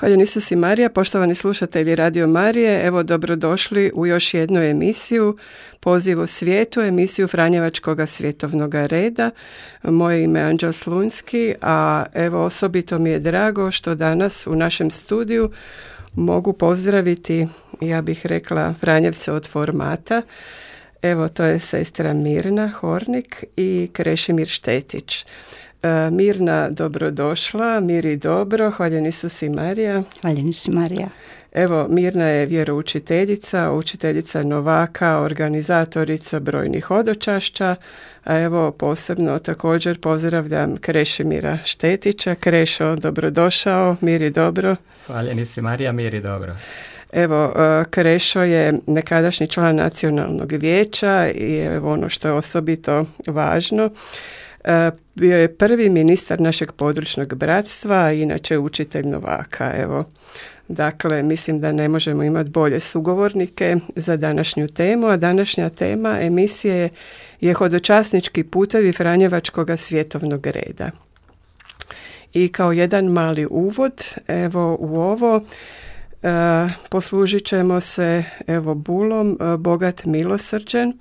Hvala Isus i Marija, poštovani slušatelji Radio Marije, evo dobrodošli u još jednu emisiju Poziv u svijetu, emisiju Franjevačkog svjetovnog reda. Moje ime je Anđel Slunski, a evo osobito mi je drago što danas u našem studiju mogu pozdraviti, ja bih rekla, Franjevce od formata. Evo, to je sestra Mirna Hornik i Krešimir Štetić. E, Mirna, dobrodošla, miri dobro, hvaljeni su si Marija. Hvaljeni si Marija. Evo, Mirna je vjeroučiteljica, učiteljica novaka, organizatorica brojnih hodočašća, a evo posebno također pozdravljam Krešimira Štetića. Krešo, dobrodošao, miri dobro. Hvaljeni si Marija, miri dobro. Evo, e, Krešo je nekadašnji član nacionalnog vijeća i evo ono što je osobito važno, bio je prvi ministar našeg područnog bratstva, inače učitelj Novaka. Evo, Dakle, mislim da ne možemo imati bolje sugovornike za današnju temu, a današnja tema emisije je hodočasnički putevi Franjevačkog svjetovnog reda. I kao jedan mali uvod, evo u ovo, E, poslužit ćemo se evo bulom e, bogat milosrđen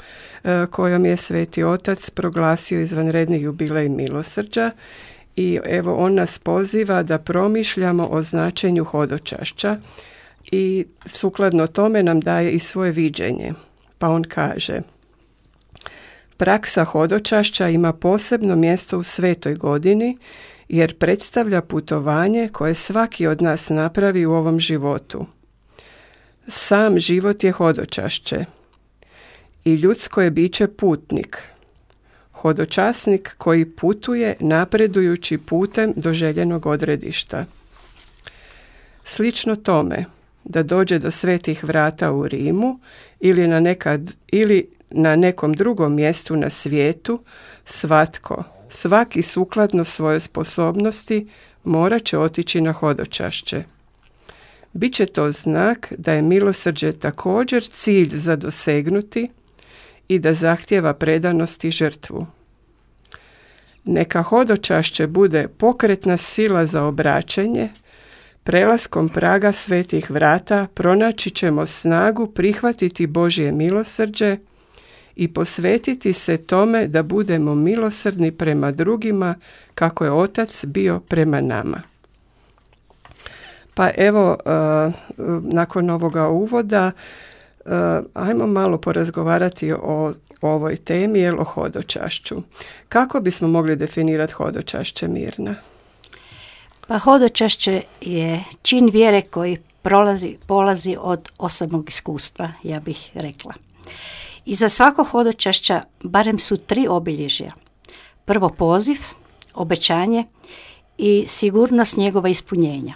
e, kojom je sveti otac proglasio izvanredni jubilej milosrđa i evo on nas poziva da promišljamo o značenju hodočašća i sukladno tome nam daje i svoje viđenje. Pa on kaže Praksa hodočašća ima posebno mjesto u svetoj godini jer predstavlja putovanje koje svaki od nas napravi u ovom životu. Sam život je hodočašće i ljudsko je biće putnik, hodočasnik koji putuje napredujući putem do željenog odredišta. Slično tome, da dođe do svetih vrata u Rimu ili na, nekad, ili na nekom drugom mjestu na svijetu, svatko, svaki sukladno svojoj sposobnosti morat će otići na hodočašće. Biće to znak da je milosrđe također cilj za dosegnuti i da zahtjeva predanost i žrtvu. Neka hodočašće bude pokretna sila za obraćenje, prelaskom praga svetih vrata pronaći ćemo snagu prihvatiti Božje milosrđe i posvetiti se tome da budemo milosrdni prema drugima kako je Otac bio prema nama. Pa evo, uh, nakon ovoga uvoda, uh, ajmo malo porazgovarati o, ovoj temi, jel o hodočašću. Kako bismo mogli definirati hodočašće Mirna? Pa hodočašće je čin vjere koji prolazi, polazi od osobnog iskustva, ja bih rekla. I za svako hodočašća barem su tri obilježja. Prvo poziv, obećanje i sigurnost njegova ispunjenja.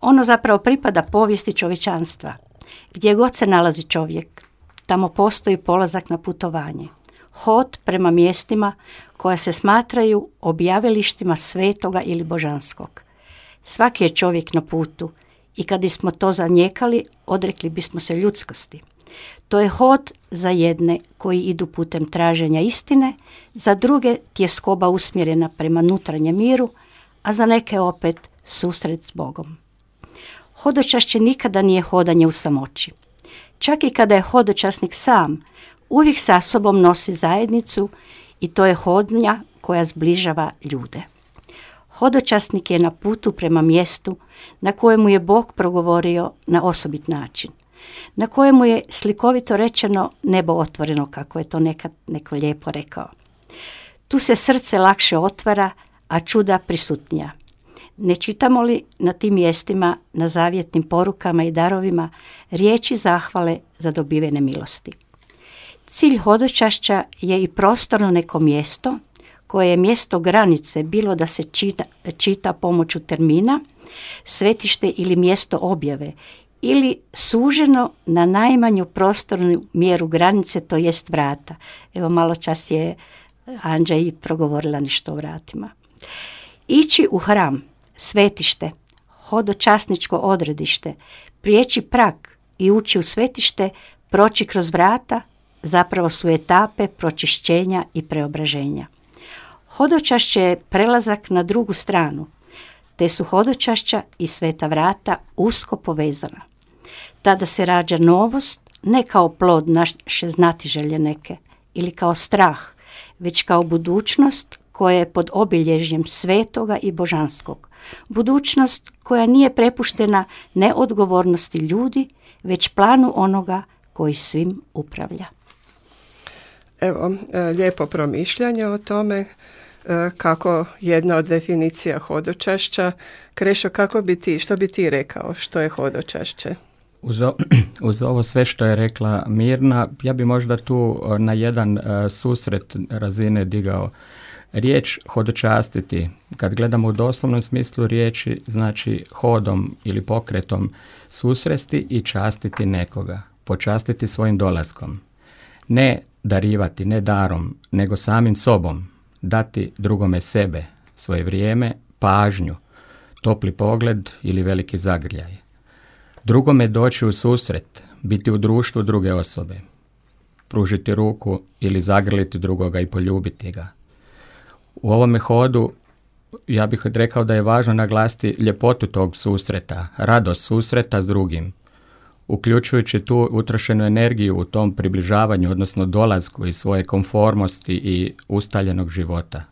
Ono zapravo pripada povijesti čovječanstva. Gdje god se nalazi čovjek, tamo postoji polazak na putovanje. Hod prema mjestima koja se smatraju objavilištima svetoga ili božanskog. Svaki je čovjek na putu i kad bismo to zanijekali, odrekli bismo se ljudskosti. To je hod za jedne koji idu putem traženja istine, za druge tjeskoba usmjerena prema nutranjem miru, a za neke opet susret s Bogom. Hodočašće nikada nije hodanje u samoći. Čak i kada je hodočasnik sam, uvijek sa sobom nosi zajednicu i to je hodnja koja zbližava ljude. Hodočasnik je na putu prema mjestu na kojemu je Bog progovorio na osobit način na kojemu je slikovito rečeno nebo otvoreno, kako je to nekad neko lijepo rekao. Tu se srce lakše otvara, a čuda prisutnija. Ne čitamo li na tim mjestima, na zavjetnim porukama i darovima, riječi zahvale za dobivene milosti? Cilj hodočašća je i prostorno neko mjesto, koje je mjesto granice, bilo da se čita, čita pomoću termina, svetište ili mjesto objave ili suženo na najmanju prostornu mjeru granice, to jest vrata. Evo malo čas je Anđa i progovorila nešto o vratima. Ići u hram, svetište, hodočasničko odredište, prijeći prak i ući u svetište, proći kroz vrata, zapravo su etape pročišćenja i preobraženja. Hodočašće je prelazak na drugu stranu, te su hodočašća i sveta vrata usko povezana. Tada se rađa novost, ne kao plod naše znatiželje neke, ili kao strah, već kao budućnost koja je pod obilježjem svetoga i božanskog. Budućnost koja nije prepuštena neodgovornosti ljudi, već planu onoga koji svim upravlja. Evo, e, lijepo promišljanje o tome e, kako jedna od definicija hodočašća. Krešo, kako bi ti, što bi ti rekao, što je hodočašće? Uz, uz ovo sve što je rekla Mirna, ja bi možda tu e, na jedan susret razine digao riječ hodočastiti. Kad gledamo u doslovnom smislu riječi, znači hodom ili pokretom susresti i častiti nekoga, počastiti svojim dolaskom. Ne darivati, ne darom, nego samim sobom, dati drugome sebe, svoje vrijeme, pažnju, topli pogled ili veliki zagrljaj. Drugome doći u susret, biti u društvu druge osobe, pružiti ruku ili zagrliti drugoga i poljubiti ga. U ovome hodu ja bih rekao da je važno naglasiti ljepotu tog susreta, radost susreta s drugim, uključujući tu utrošenu energiju u tom približavanju, odnosno dolasku i svoje konformnosti i ustaljenog života.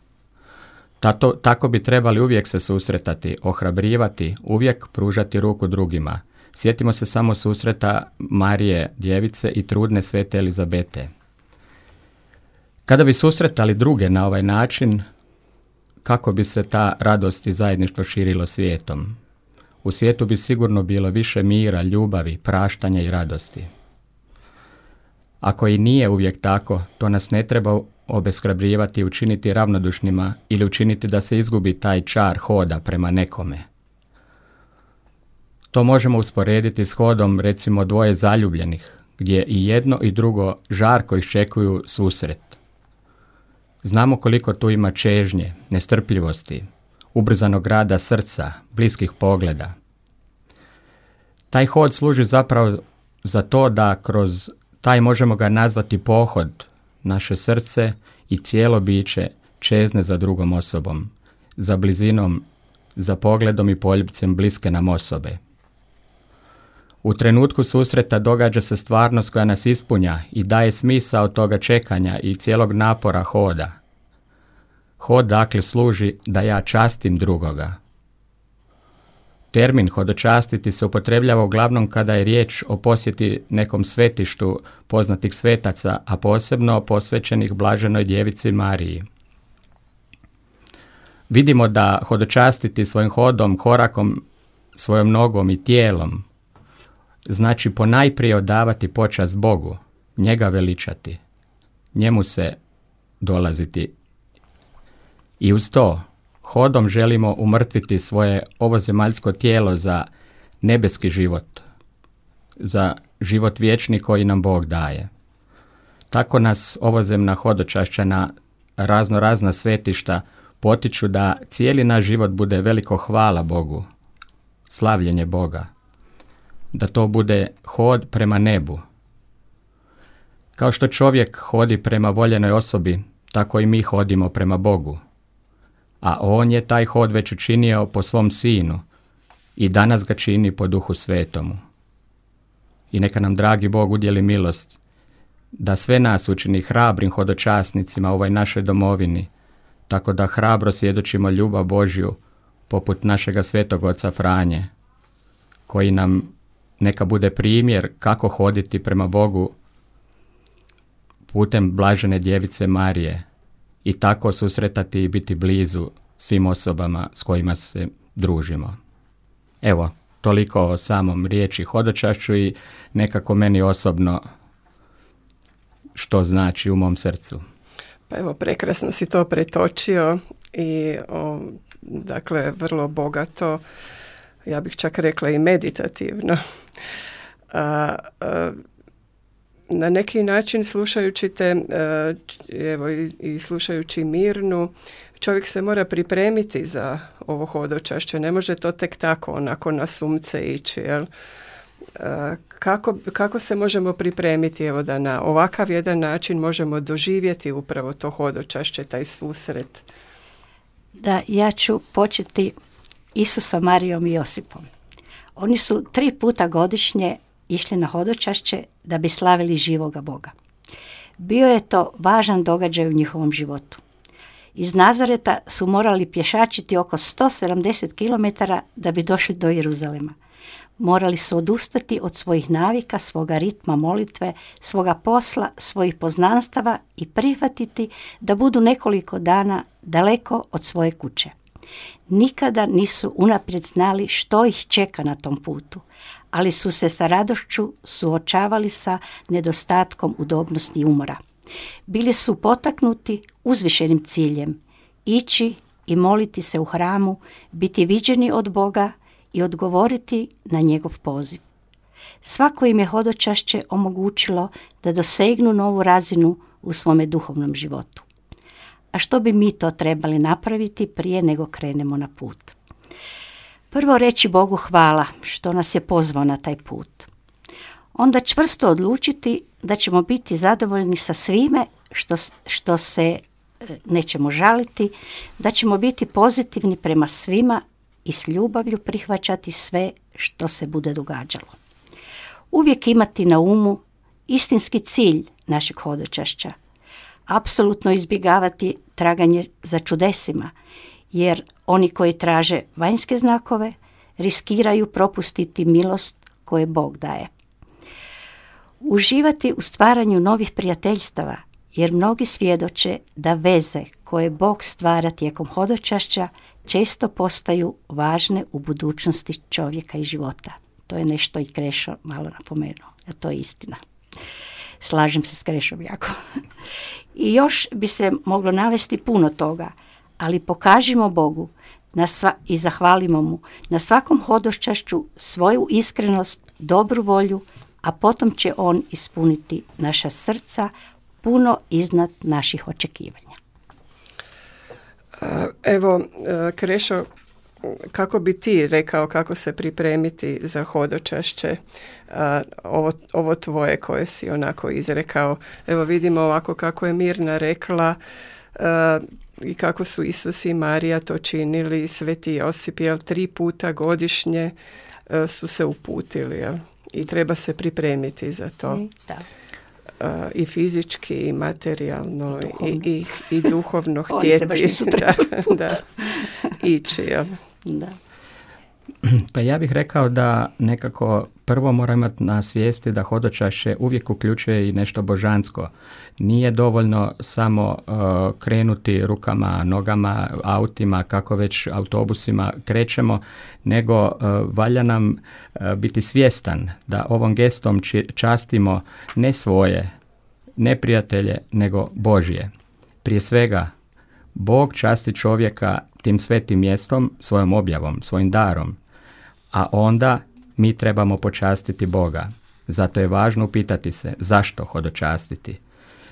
Tato, tako bi trebali uvijek se susretati, ohrabrivati, uvijek pružati ruku drugima. Sjetimo se samo susreta Marije, djevice i trudne svete Elizabete. Kada bi susretali druge na ovaj način, kako bi se ta radost i zajedništvo širilo svijetom? U svijetu bi sigurno bilo više mira, ljubavi, praštanja i radosti. Ako i nije uvijek tako, to nas ne treba obeshrabrijevati i učiniti ravnodušnima ili učiniti da se izgubi taj čar hoda prema nekome. To možemo usporediti s hodom recimo dvoje zaljubljenih, gdje i jedno i drugo žarko iščekuju susret. Znamo koliko tu ima čežnje, nestrpljivosti, ubrzanog rada srca, bliskih pogleda. Taj hod služi zapravo za to da kroz taj možemo ga nazvati pohod, naše srce i cijelo biće čezne za drugom osobom, za blizinom, za pogledom i poljubcem bliske nam osobe. U trenutku susreta događa se stvarnost koja nas ispunja i daje smisao toga čekanja i cijelog napora hoda. Hod dakle služi da ja častim drugoga. Termin hodočastiti se upotrebljava uglavnom kada je riječ o posjeti nekom svetištu poznatih svetaca, a posebno posvećenih blaženoj djevici Mariji. Vidimo da hodočastiti svojim hodom, korakom, svojom nogom i tijelom znači ponajprije odavati počast Bogu, njega veličati, njemu se dolaziti i uz to, hodom želimo umrtviti svoje ovozemaljsko tijelo za nebeski život, za život vječni koji nam Bog daje. Tako nas ovozemna hodočašća na razno razna svetišta potiču da cijeli naš život bude veliko hvala Bogu, slavljenje Boga, da to bude hod prema nebu. Kao što čovjek hodi prema voljenoj osobi, tako i mi hodimo prema Bogu a on je taj hod već učinio po svom sinu i danas ga čini po duhu svetomu. I neka nam dragi Bog udjeli milost da sve nas učini hrabrim hodočasnicima u ovoj našoj domovini, tako da hrabro svjedočimo ljubav Božju poput našega svetog oca Franje, koji nam neka bude primjer kako hoditi prema Bogu putem blažene djevice Marije, i tako susretati i biti blizu svim osobama s kojima se družimo. Evo, toliko o samom riječi hodočašću i nekako meni osobno što znači u mom srcu. Pa evo, prekrasno si to pretočio i o, dakle vrlo bogato, ja bih čak rekla i meditativno. A, na neki način slušajući te, evo i, slušajući Mirnu, čovjek se mora pripremiti za ovo hodočašće. Ne može to tek tako onako na sumce ići, jel? Kako, kako se možemo pripremiti evo da na ovakav jedan način možemo doživjeti upravo to hodočašće, taj susret? Da, ja ću početi Isusa, Marijom i Josipom. Oni su tri puta godišnje išli na hodočašće da bi slavili živoga Boga. Bio je to važan događaj u njihovom životu. Iz Nazareta su morali pješačiti oko 170 km da bi došli do Jeruzalema. Morali su odustati od svojih navika, svoga ritma molitve, svoga posla, svojih poznanstava i prihvatiti da budu nekoliko dana daleko od svoje kuće. Nikada nisu unaprijed znali što ih čeka na tom putu, ali su se sa radošću suočavali sa nedostatkom udobnosti i umora. Bili su potaknuti uzvišenim ciljem, ići i moliti se u hramu, biti viđeni od Boga i odgovoriti na njegov poziv. Svako im je hodočašće omogućilo da dosegnu novu razinu u svome duhovnom životu. A što bi mi to trebali napraviti prije nego krenemo na put? Prvo reći Bogu hvala što nas je pozvao na taj put. Onda čvrsto odlučiti da ćemo biti zadovoljni sa svime što, što se e, nećemo žaliti, da ćemo biti pozitivni prema svima i s ljubavlju prihvaćati sve što se bude događalo. Uvijek imati na umu istinski cilj našeg hodočašća. Apsolutno izbjegavati traganje za čudesima, jer oni koji traže vanjske znakove riskiraju propustiti milost koje Bog daje. Uživati u stvaranju novih prijateljstava, jer mnogi svjedoče da veze koje Bog stvara tijekom hodočašća često postaju važne u budućnosti čovjeka i života. To je nešto i Krešo malo napomenuo, a to je istina. Slažem se s Krešom jako. I još bi se moglo navesti puno toga, ali pokažimo Bogu na sva, i zahvalimo mu na svakom hodošćašću svoju iskrenost, dobru volju, a potom će on ispuniti naša srca puno iznad naših očekivanja. Evo, e, Krešo, kako bi ti rekao kako se pripremiti za hodočašće, ovo, ovo tvoje koje si onako izrekao. Evo vidimo ovako kako je Mirna rekla i kako su Isus i Marija to činili, Sveti Josip, jel tri puta godišnje su se uputili, jel? I treba se pripremiti za to. Mm, da i fizički i materijalno i, i, i duhovno htjeti da, da, ići. Ja. Da. Pa ja bih rekao da nekako prvo mora imati na svijesti da hodočaše uvijek uključuje i nešto božansko. Nije dovoljno samo uh, krenuti rukama, nogama, autima, kako već autobusima krećemo, nego uh, valja nam uh, biti svjestan da ovom gestom častimo ne svoje neprijatelje, nego Božje. Prije svega, Bog časti čovjeka tim svetim mjestom, svojom objavom, svojim darom, a onda mi trebamo počastiti Boga. Zato je važno upitati se zašto hodočastiti.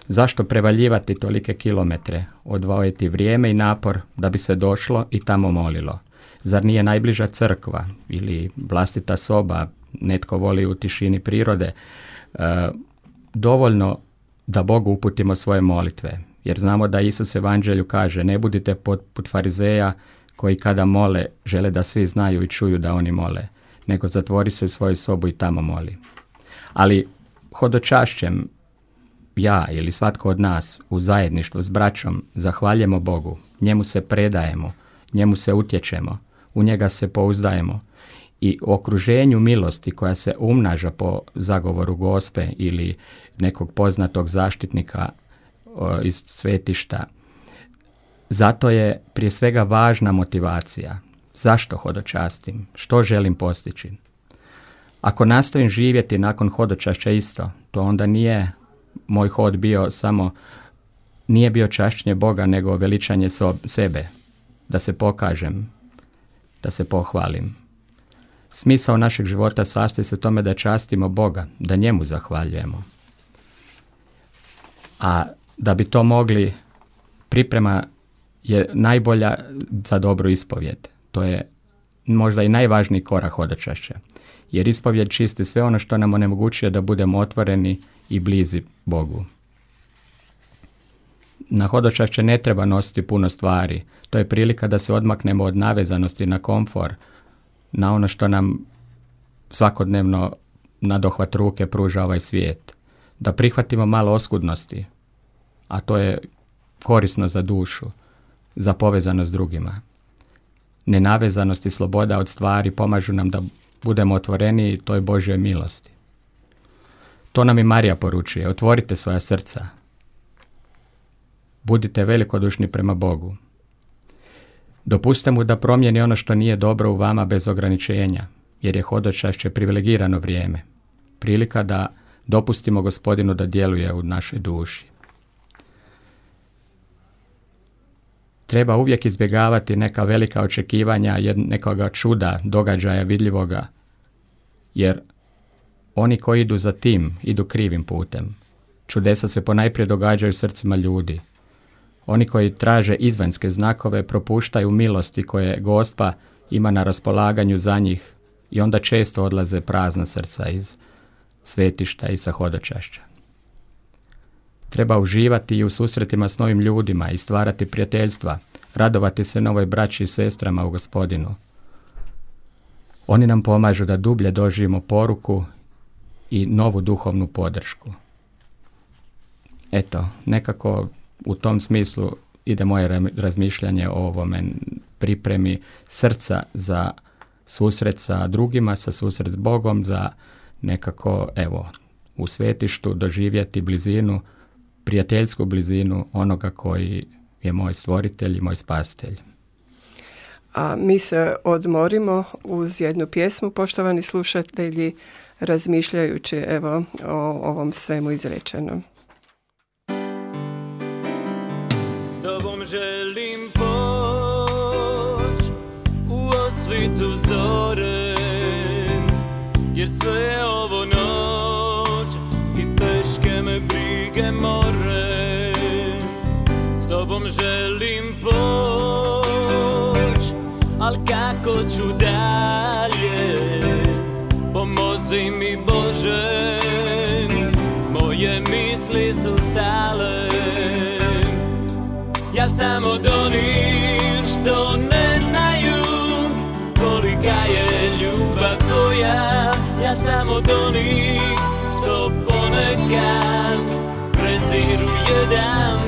Zašto prevaljivati tolike kilometre, odvojiti vrijeme i napor da bi se došlo i tamo molilo? Zar nije najbliža crkva ili vlastita soba, netko voli u tišini prirode, e, dovoljno da Bogu uputimo svoje molitve. Jer znamo da Isus evanđelju kaže ne budite poput farizeja koji kada mole žele da svi znaju i čuju da oni mole, nego zatvori se u svoju sobu i tamo moli. Ali hodočašćem ja ili svatko od nas u zajedništvu s braćom zahvaljujemo Bogu, njemu se predajemo, njemu se utječemo, u njega se pouzdajemo i u okruženju milosti koja se umnaža po zagovoru gospe ili nekog poznatog zaštitnika iz svetišta. Zato je prije svega važna motivacija. Zašto hodočastim? Što želim postići? Ako nastavim živjeti nakon hodočašća isto, to onda nije moj hod bio samo, nije bio čašćenje Boga, nego veličanje sebe, da se pokažem, da se pohvalim. Smisao našeg života sastoji se u tome da častimo Boga, da njemu zahvaljujemo. A da bi to mogli, priprema je najbolja za dobru ispovjed. To je možda i najvažniji korak hodočašća. Jer ispovjed čisti sve ono što nam onemogućuje da budemo otvoreni i blizi Bogu. Na hodočašće ne treba nositi puno stvari. To je prilika da se odmaknemo od navezanosti na komfor, na ono što nam svakodnevno na dohvat ruke pruža ovaj svijet. Da prihvatimo malo oskudnosti, a to je korisno za dušu, za povezanost s drugima. Nenavezanost i sloboda od stvari pomažu nam da budemo otvoreni toj Božjoj milosti. To nam i Marija poručuje. Otvorite svoja srca. Budite velikodušni prema Bogu. Dopustite mu da promijeni ono što nije dobro u vama bez ograničenja, jer je hodočašće privilegirano vrijeme. Prilika da dopustimo gospodinu da djeluje u našoj duši. Treba uvijek izbjegavati neka velika očekivanja nekoga čuda, događaja vidljivoga, jer oni koji idu za tim idu krivim putem. Čudesa se ponajprije događaju srcima ljudi. Oni koji traže izvanjske znakove propuštaju milosti koje gospa ima na raspolaganju za njih i onda često odlaze prazna srca iz svetišta i sa hodočašća. Treba uživati i u susretima s novim ljudima i stvarati prijateljstva, radovati se novoj braći i sestrama u gospodinu. Oni nam pomažu da dublje doživimo poruku i novu duhovnu podršku. Eto, nekako u tom smislu ide moje razmišljanje o ovome pripremi srca za susret sa drugima, sa susret s Bogom, za nekako, evo, u svetištu doživjeti blizinu, prijateljsku blizinu onoga koji je moj stvoritelj i moj spasitelj. A mi se odmorimo uz jednu pjesmu, poštovani slušatelji, razmišljajući evo o ovom svemu izrečenom. S tobom želim poć u osvitu zore Jer sve je ovo želim poć, al kako ću dalje? Pomozi mi Bože, moje misli su stale. Ja sam od onih što ne znaju kolika je ljubav tvoja. Ja sam od onih što ponekad preziru jedan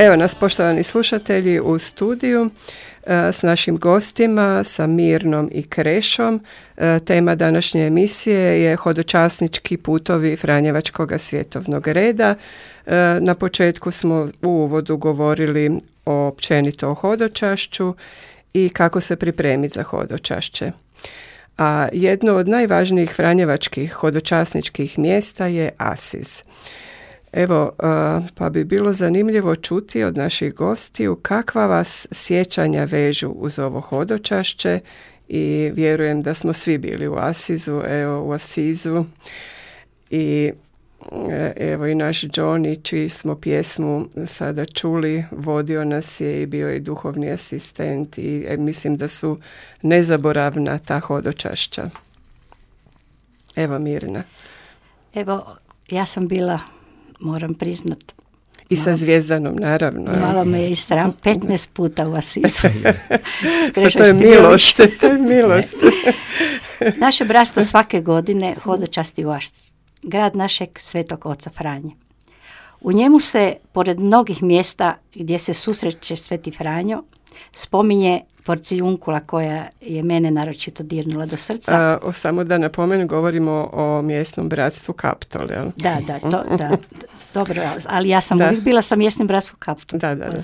Evo nas, poštovani slušatelji, u studiju e, s našim gostima, sa Mirnom i Krešom. E, tema današnje emisije je hodočasnički putovi Franjevačkog svjetovnog reda. E, Na početku smo u uvodu govorili o općenito o hodočašću i kako se pripremiti za hodočašće. A jedno od najvažnijih franjevačkih hodočasničkih mjesta je Asiz. Evo, pa bi bilo zanimljivo čuti od naših gostiju kakva vas sjećanja vežu uz ovo hodočašće i vjerujem da smo svi bili u Asizu, evo u Asizu i e, evo i naš Johnny, čiji smo pjesmu sada čuli, vodio nas je i bio je duhovni asistent i e, mislim da su nezaboravna ta hodočašća. Evo Mirna. Evo, ja sam bila, moram priznat, I sa zvijezdanom, naravno. malo me je i sram, 15 puta u Asizu. Pa to je milost, to je milost. Naše bratstvo svake godine hodočasti u Ašci, grad našeg svetog oca Franje. U njemu se, pored mnogih mjesta gdje se susreće Sveti Franjo, spominje porcijunkula koja je mene naročito dirnula do srca. A, o, samo da napomenem, govorimo o mjesnom bratstvu Kaptol, jel? Da, da, to, da, dobro, ali ja sam Da. uvijek bila sa mjesnim bratstvom Kaptu. Da, da, da.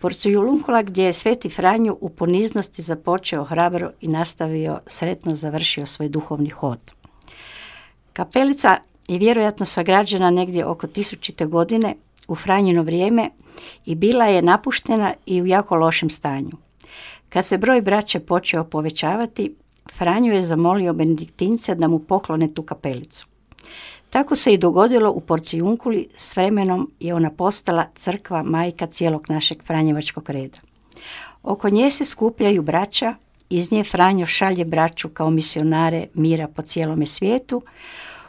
Porcijunkula gdje je Sveti Franju u poniznosti započeo hrabro i nastavio sretno završio svoj duhovni hod. Kapelica je vjerojatno sagrađena negdje oko tisućite godine u Franjino vrijeme i bila je napuštena i u jako lošem stanju. Kad se broj braće počeo povećavati, Franjo je zamolio benediktince da mu poklone tu kapelicu. Tako se i dogodilo u Porcijunkuli, s vremenom je ona postala crkva majka cijelog našeg Franjevačkog reda. Oko nje se skupljaju braća, iz nje Franjo šalje braću kao misionare mira po cijelome svijetu.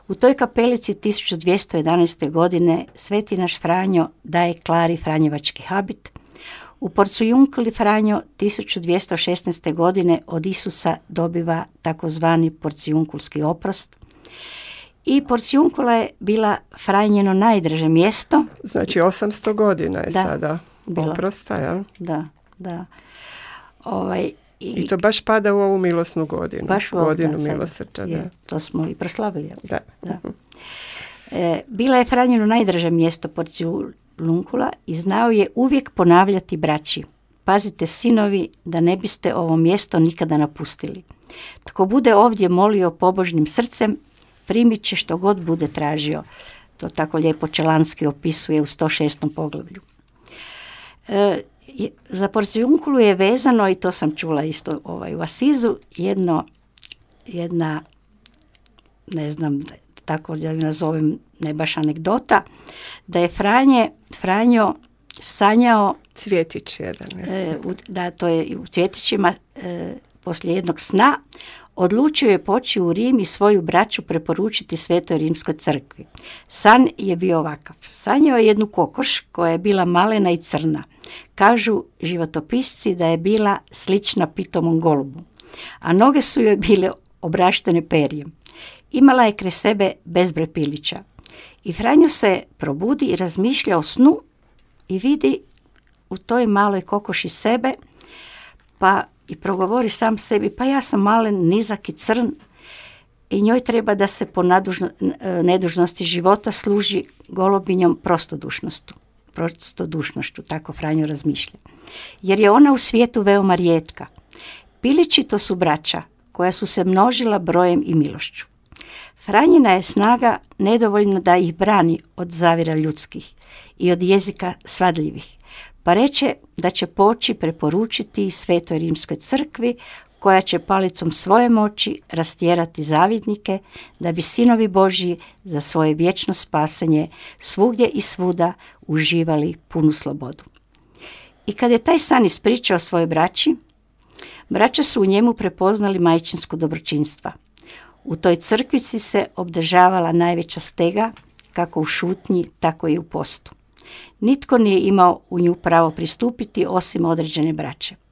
U toj kapelici 1211. godine sveti naš Franjo daje Klari Franjevački habit. U Porcijunkuli Franjo 1216. godine od Isusa dobiva takozvani porcijunkulski oprost. I Porcijunkula je bila Franjino najdraže mjesto, Znači 800 godina je Da, sada bilo. oprosta, jel? da, da. Ovaj, I to baš pada u ovu milosnu godinu. baš u ovu, godinu da, milosrđa, je, da. To smo i proslavili. Da. Da. E, bila je Franjino najdraže mjesto Porcijunkula i znao je uvijek ponavljati braći. Pazite sinovi da ne biste ovo mjesto nikada napustili. Tko bude ovdje molio pobožnim srcem, primit će što god bude tražio. To tako lijepo Čelanski opisuje u 106. poglavlju. E, za Porcijunkulu je vezano, i to sam čula isto ovaj, u Asizu, jedno, jedna, ne znam, tako da ju nazovem, ne baš anegdota, da je Franje, Franjo sanjao Cvjetić jedan. jel? e, u- da to je u Cvjetićima e, poslije jednog sna odlučio je poći u Rim i svoju braću preporučiti Svetoj Rimskoj crkvi. San je bio ovakav. Sanjao je jednu kokoš koja je bila malena i crna. Kažu životopisci da je bila slična pitomom golubu, a noge su joj bile obraštene perjem. Imala je kre sebe bezbroj pilića. I Franjo se probudi i razmišlja o snu i vidi u toj maloj kokoši sebe, pa i progovori sam sebi, pa ja sam malen, nizak i crn i njoj treba da se po nadužno- nedužnosti života služi golubinjom prostodušnostu. Prostodušnošću, tako Franjo razmišlja. Jer je ona u svijetu veoma rijetka. Pilići to su braća koja su se množila brojem i milošću. Franjina je snaga nedovoljna da ih brani od zavira ljudskih i od jezika svadljivih, pa reče da će poći preporučiti Svetoj Rimskoj crkvi koja će palicom svoje moći rastjerati zavidnike da bi sinovi Božji za svoje vječno spasanje svugdje i svuda uživali punu slobodu. I kad je taj san ispričao svojoj braći, braća su u njemu prepoznali majčinsko dobročinstva. U toj crkvici se obdržavala najveća stega, kako u šutnji, tako i u postu. Nitko nije imao u nju pravo pristupiti osim određene braće.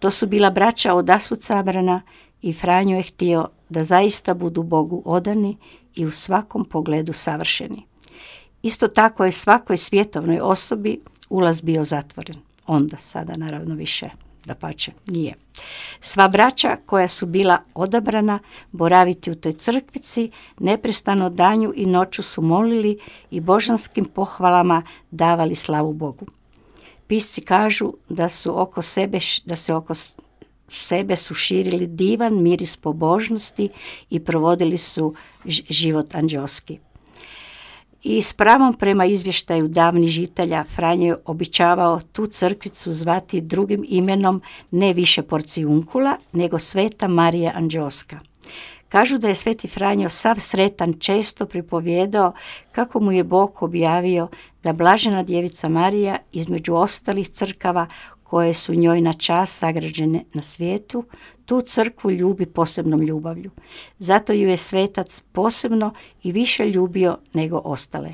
To su bila braća od Asvud sabrana i Franjo je htio da zaista budu Bogu odani i u svakom pogledu savršeni. Isto tako je svakoj svjetovnoj osobi ulaz bio zatvoren. Onda, sada naravno više da pače, nije. Sva braća koja su bila odabrana boraviti u toj crkvici, neprestano danju i noću su molili i božanskim pohvalama davali slavu Bogu. Pisci kažu da su oko sebe, da se oko sebe su širili divan miris pobožnosti i provodili su život anđelski. I s pravom prema izvještaju davnih žitelja Franje je običavao tu crkvicu zvati drugim imenom ne više porcijunkula, nego Sveta Marija Anđoska. Kažu da je Sveti Franjo sav sretan često pripovjedao kako mu je Bog objavio da Blažena djevica Marija između ostalih crkava koje su njoj na čas sagrađene na svijetu, tu crkvu ljubi posebnom ljubavlju. Zato ju je svetac posebno i više ljubio nego ostale.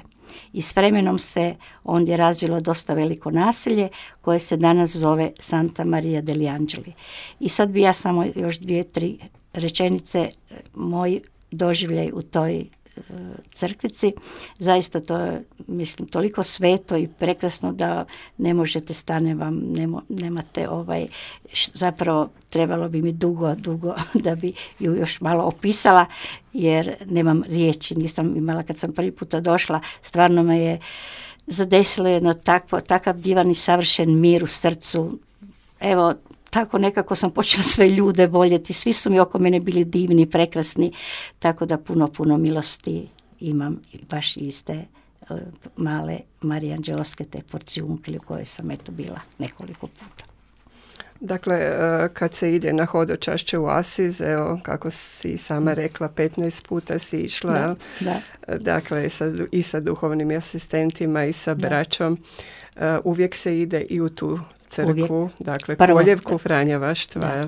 I s vremenom se ondje razvilo dosta veliko naselje koje se danas zove Santa Maria degli Angeli. I sad bi ja samo još dvije, tri rečenice moj doživljaj u toj crkvici. Zaista to je, mislim, toliko sveto i prekrasno da ne možete stane vam, nemate ovaj, zapravo trebalo bi mi dugo, dugo da bi ju još malo opisala jer nemam riječi, nisam imala kad sam prvi puta došla, stvarno me je zadesilo jedno takvo, takav divan i savršen mir u srcu. Evo, tako nekako sam počela sve ljude voljeti, svi su mi oko mene bili divni, prekrasni, tako da puno, puno milosti imam baš iz te e, male Marijanđeloske te porcijunkli u kojoj sam eto bila nekoliko puta. Dakle, e, kad se ide na hodočašće u Asiz, evo, kako si sama rekla, 15 puta si išla, da, dakle, i sa duhovnim asistentima i sa braćom, e, uvijek se ide i u tu crkvu, dakle Prvo. koljevku Franjevaštva,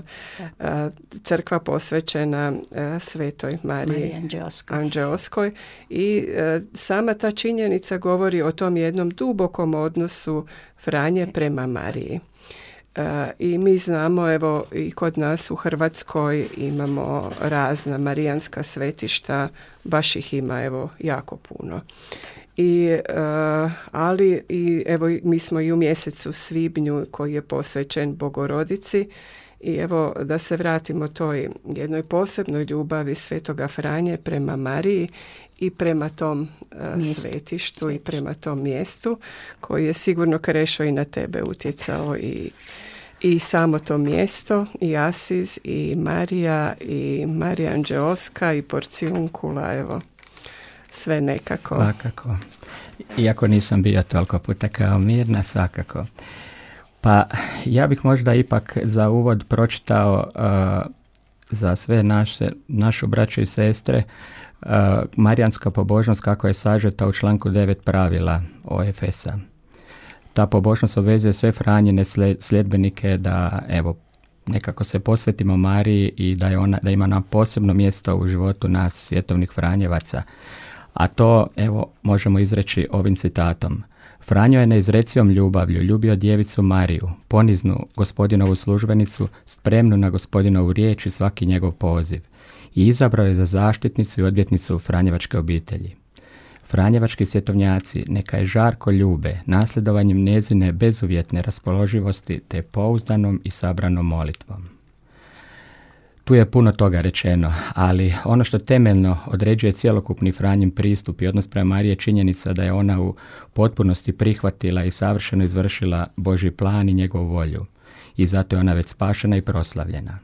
crkva posvećena e, Svetoj Mariji Anđeoskoj. i e, sama ta činjenica govori o tom jednom dubokom odnosu Franje prema Mariji. E, I mi znamo, evo i kod nas u Hrvatskoj imamo razna marijanska svetišta, baš ih ima evo jako puno. I, uh, ali i evo mi smo i u mjesecu svibnju koji je posvećen Bogorodici i evo da se vratimo toj jednoj posebnoj ljubavi Svetoga Franje prema Mariji i prema tom uh, svetištu i prema tom mjestu koji je sigurno krešo i na tebe utjecao i i samo to mjesto, i Asiz, i Marija, i Marija Anđeoska, i Porcijunkula, evo sve nekako. Svakako. Iako nisam bio toliko puta kao Mirna, svakako. Pa ja bih možda ipak za uvod pročitao uh, za sve naše, našu braću i sestre uh, Marijanska pobožnost kako je sažeta u članku 9 pravila OFS-a. Ta pobožnost obvezuje sve franjene sljedbenike da evo nekako se posvetimo Mariji i da, je ona, da ima nam posebno mjesto u životu nas svjetovnih Franjevaca a to evo možemo izreći ovim citatom. Franjo je neizrecijom ljubavlju ljubio djevicu Mariju, poniznu gospodinovu službenicu, spremnu na gospodinovu riječ i svaki njegov poziv i izabrao je za zaštitnicu i odvjetnicu Franjevačke obitelji. Franjevački svjetovnjaci neka je žarko ljube nasljedovanjem njezine bezuvjetne raspoloživosti te pouzdanom i sabranom molitvom. Tu je puno toga rečeno, ali ono što temeljno određuje cjelokupni Franjin pristup i odnos prema Marije je činjenica da je ona u potpunosti prihvatila i savršeno izvršila Boži plan i njegovu volju. I zato je ona već spašena i proslavljena.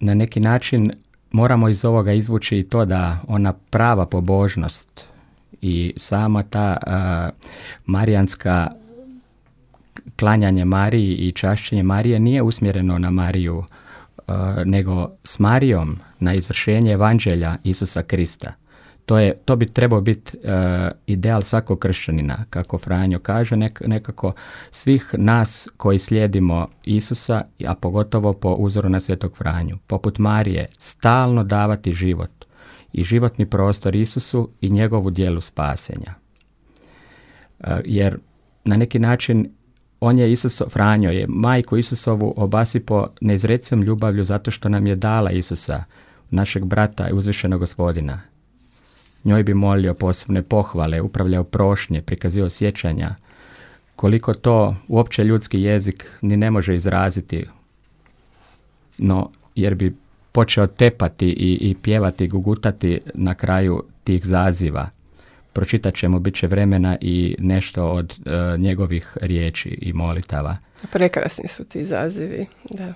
Na neki način moramo iz ovoga izvući i to da ona prava pobožnost i sama ta marijanska klanjanje Mariji i čašćenje Marije nije usmjereno na Mariju, nego s Marijom na izvršenje evanđelja Isusa Krista. To, je, to bi trebao biti ideal svakog kršćanina, kako Franjo kaže, nekako svih nas koji slijedimo Isusa, a pogotovo po uzoru na svetog Franju. Poput Marije, stalno davati život i životni prostor Isusu i njegovu dijelu spasenja. Jer na neki način on je Isus, Franjo je majku Isusovu obasipo neizrecom ljubavlju zato što nam je dala Isusa, našeg brata i uzvišenog gospodina. Njoj bi molio posebne pohvale, upravljao prošnje, prikazio sjećanja. Koliko to uopće ljudski jezik ni ne može izraziti, no jer bi počeo tepati i, i pjevati, gugutati na kraju tih zaziva. Pročitat ćemo, bit će vremena i nešto od e, njegovih riječi i molitava. Prekrasni su ti zazivi, da.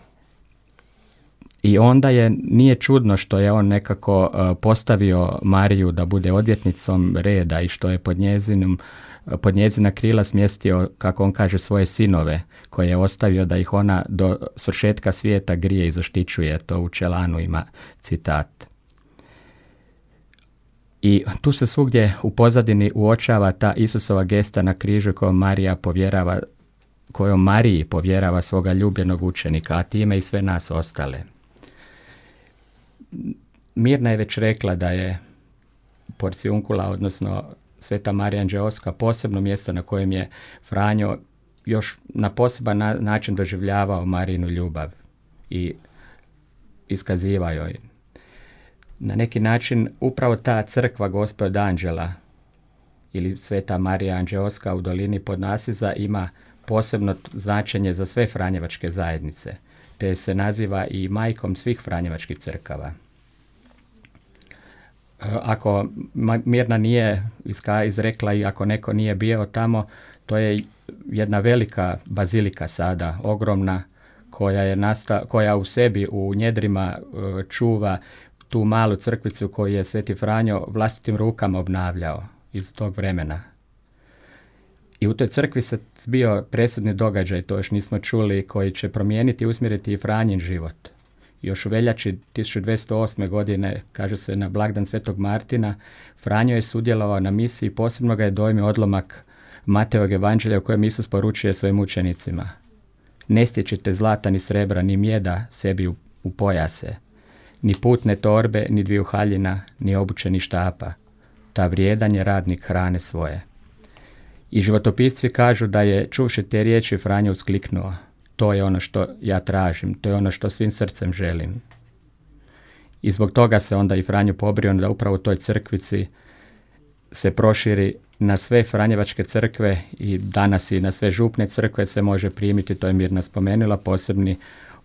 I onda je, nije čudno što je on nekako e, postavio Mariju da bude odvjetnicom reda i što je pod njezinom pod njezina krila smjestio, kako on kaže, svoje sinove koje je ostavio da ih ona do svršetka svijeta grije i zaštićuje. To u Čelanu ima citat. I tu se svugdje u pozadini uočava ta Isusova gesta na križu kojom Marija povjerava kojom Mariji povjerava svoga ljubljenog učenika, a time i sve nas ostale. Mirna je već rekla da je porcijunkula, odnosno Sveta Marija Anđeoska posebno mjesto na kojem je Franjo još na poseban način doživljavao Marinu ljubav i iskazivao joj. Na neki način upravo ta crkva Gospod Anđela ili Sveta Marija Anđeoska u dolini pod Nasiza ima posebno značenje za sve Franjevačke zajednice, te se naziva i majkom svih Franjevačkih crkava. E, ako Mirna nije izrekla i ako neko nije bio tamo, to je jedna velika bazilika sada, ogromna, koja, je nasta, koja u sebi, u njedrima e, čuva tu malu crkvicu koju je Sveti Franjo vlastitim rukama obnavljao iz tog vremena. I u toj crkvi se bio presudni događaj, to još nismo čuli, koji će promijeniti i usmjeriti i Franjin život još u veljači 1208. godine, kaže se na blagdan Svetog Martina, Franjo je sudjelovao na misiji i posebno ga je dojmio odlomak Mateovog evanđelja u kojem Isus poručuje svojim učenicima. Ne stječite zlata ni srebra ni mjeda sebi u pojase, ni putne torbe, ni dviju haljina, ni obučeni štapa. Ta vrijedan je radnik hrane svoje. I životopisci kažu da je, čuvši te riječi, Franjo uskliknuo to je ono što ja tražim, to je ono što svim srcem želim. I zbog toga se onda i Franjo pobrio da upravo u toj crkvici se proširi na sve Franjevačke crkve i danas i na sve župne crkve se može primiti, to je Mirna spomenula, posebni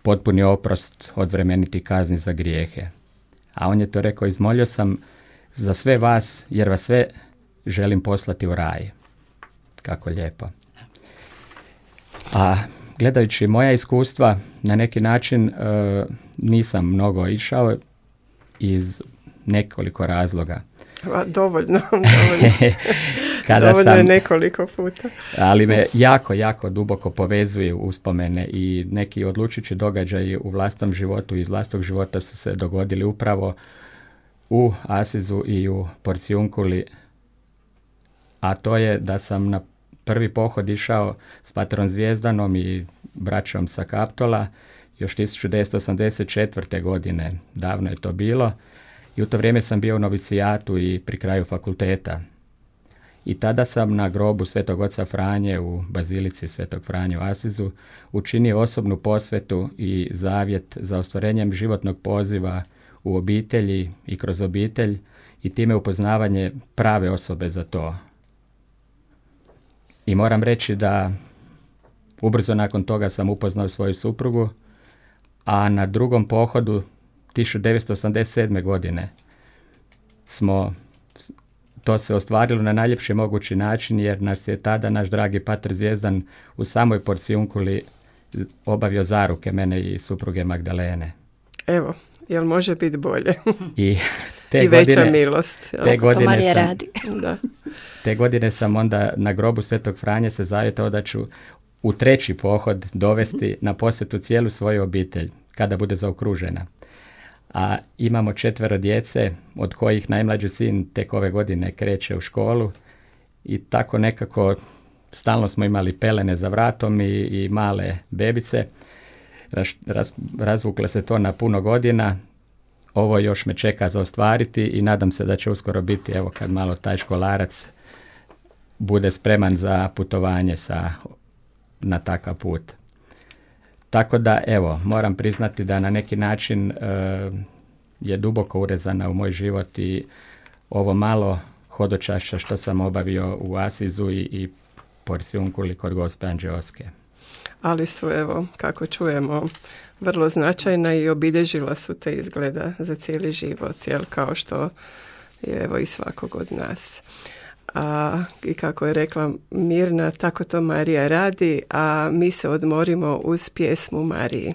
potpuni oprost od vremeniti kazni za grijehe. A on je to rekao, izmolio sam za sve vas, jer vas sve želim poslati u raj. Kako lijepo. A gledajući moja iskustva, na neki način e, nisam mnogo išao iz nekoliko razloga. A, dovoljno, dovoljno. Kada dovoljno sam, je nekoliko puta. ali me jako, jako duboko povezuju uspomene i neki odlučujući događaji u vlastnom životu i iz vlastnog života su se dogodili upravo u Asizu i u Porcijunkuli, a to je da sam na prvi pohod išao s patron Zvijezdanom i braćom sa Kaptola još 1984. godine, davno je to bilo. I u to vrijeme sam bio u novicijatu i pri kraju fakulteta. I tada sam na grobu Svetog oca Franje u Bazilici Svetog Franje u Asizu učinio osobnu posvetu i zavjet za ostvarenjem životnog poziva u obitelji i kroz obitelj i time upoznavanje prave osobe za to, i moram reći da ubrzo nakon toga sam upoznao svoju suprugu, a na drugom pohodu 1987. godine smo to se ostvarilo na najljepši mogući način jer nas je tada naš dragi Pater Zvijezdan u samoj porcijunkuli obavio zaruke mene i supruge Magdalene. Evo, jel može biti bolje? I te I veća godine, milost. jel? te godine Marija sam, radi. Da. te godine sam onda na grobu Svetog Franje se zavjetao da ću u treći pohod dovesti na posvetu cijelu svoju obitelj kada bude zaokružena. A imamo četvero djece, od kojih najmlađi sin tek ove godine kreće u školu i tako nekako stalno smo imali pelene za vratom i, i male bebice. Raz, raz- razvuklo se to na puno godina. Ovo još me čeka za ostvariti i nadam se da će uskoro biti, evo kad malo taj školarac bude spreman za putovanje sa, na takav put. Tako da, evo, moram priznati da na neki način e, je duboko urezana u moj život i ovo malo hodočašća što sam obavio u Asizu i, i Porcijunkuli kod gospe Anđeoske. Ali su, evo, kako čujemo, vrlo značajna i obilježila su te izgleda za cijeli život, jel, kao što je evo i svakog od nas. A, I kako je rekla Mirna, tako to Marija radi, a mi se odmorimo uz pjesmu Mariji.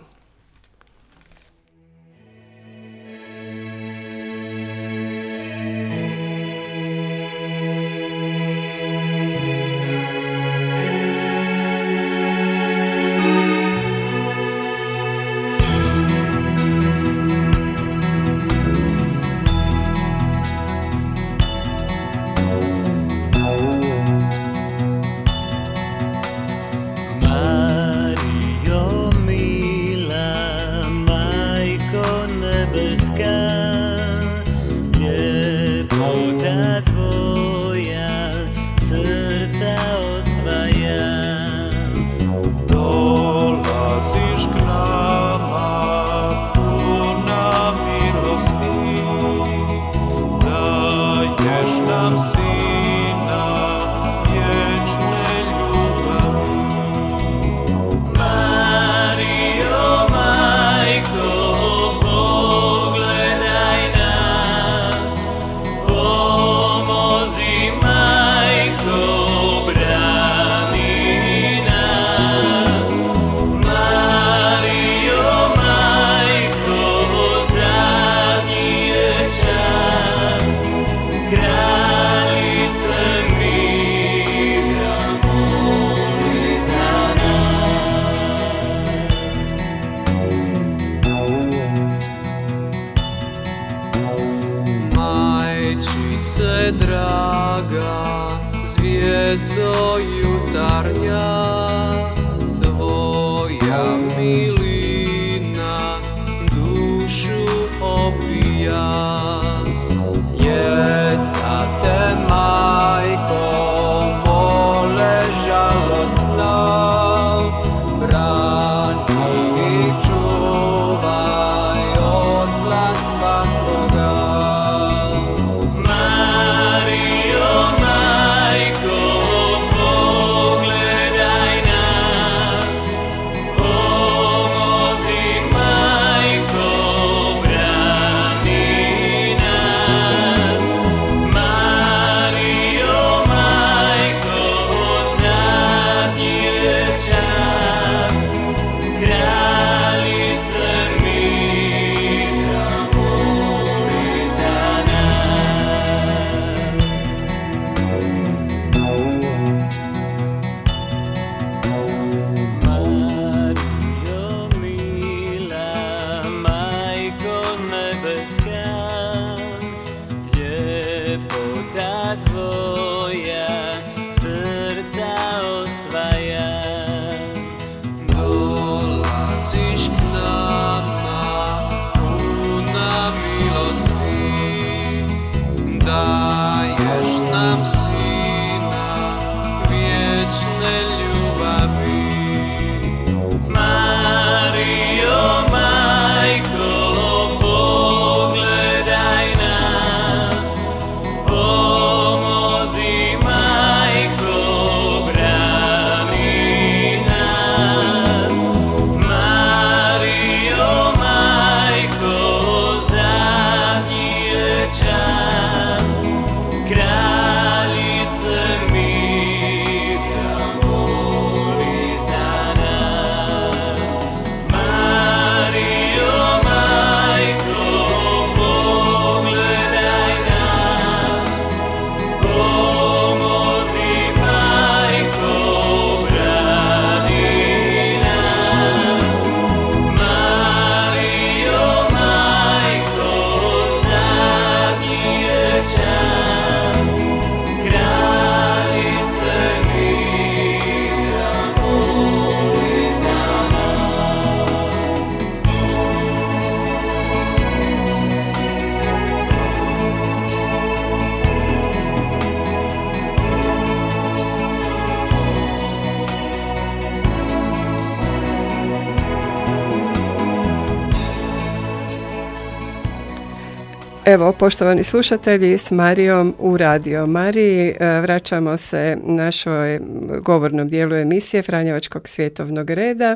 Evo, poštovani slušatelji, s Marijom u Radio Mariji e, vraćamo se našoj govornom dijelu emisije Franjevačkog svjetovnog reda.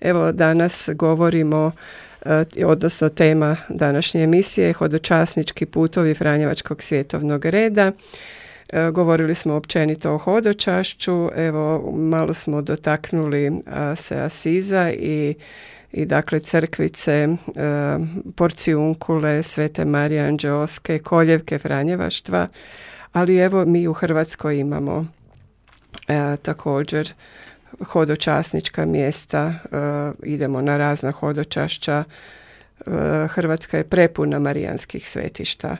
Evo, danas govorimo, e, odnosno tema današnje emisije je hodočasnički putovi Franjevačkog svjetovnog reda. E, govorili smo općenito o hodočašću, evo malo smo dotaknuli se Asiza i i dakle crkvice, e, porcijunkule, Svete Marije Anđeoske, Koljevke, Franjevaštva, ali evo mi u Hrvatskoj imamo e, također hodočasnička mjesta, e, idemo na razna hodočašća, Hrvatska je prepuna marijanskih svetišta,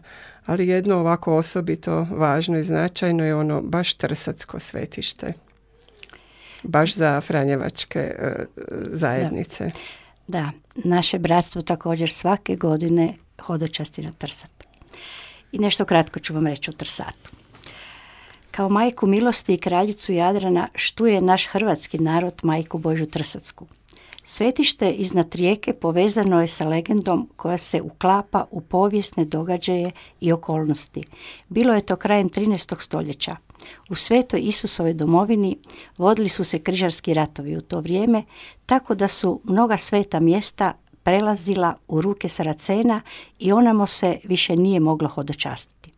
ali jedno ovako osobito važno i značajno je ono baš Trsatsko svetište. Baš za Franjevačke zajednice. Da, naše bratstvo također svake godine hodočasti na Trsat. I nešto kratko ću vam reći o Trsatu. Kao majku milosti i kraljicu Jadrana štuje naš hrvatski narod majku Božu Trsatsku. Svetište iznad rijeke povezano je sa legendom koja se uklapa u povijesne događaje i okolnosti. Bilo je to krajem 13. stoljeća. U svetoj Isusovoj domovini vodili su se križarski ratovi u to vrijeme, tako da su mnoga sveta mjesta prelazila u ruke Saracena i onamo se više nije moglo hodočastiti.